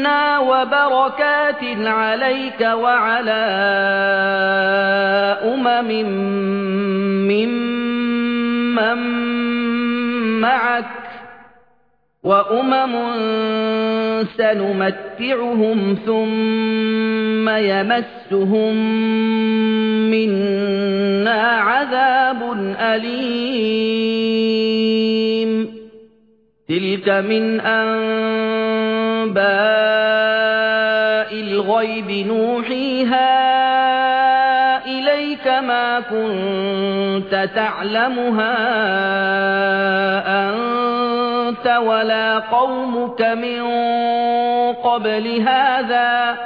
منا وبركات عليك وعلى أمم ممن معك وأمم سنمتعهم ثم يمسهم منا عذاب أليم. تلك من أنباء الغيب نوحيها إليك ما كنت تعلمها أنت ولا قومك من قبل هذا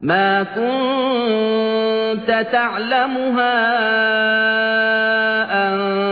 ما كنت تعلمها أنت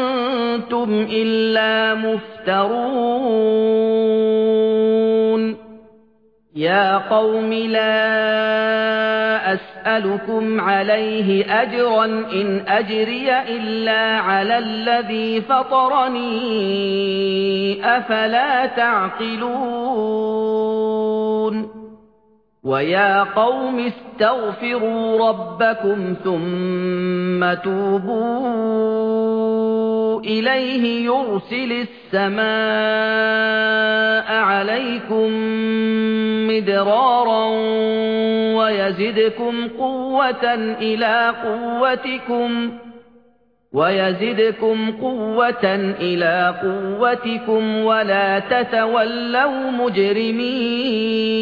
أنتم إلا مفترون يا قوم لا أسألكم عليه أجرا إن أجري إلا على الذي فطرني أفلا تعقلون ويا قوم استغفروا ربكم ثم توبوا إليه يرسل السماء عليكم مدرارا ويزدكم قوة إلى قوتكم ويزدكم قوة إلى قوتكم ولا تتولوا مجرمين